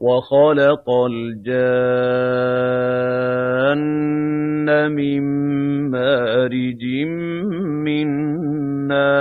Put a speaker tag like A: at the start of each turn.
A: وَخَلَقَ الْجَانَّ مِن مَّارِجٍ مِّن نَّارٍ